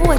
vou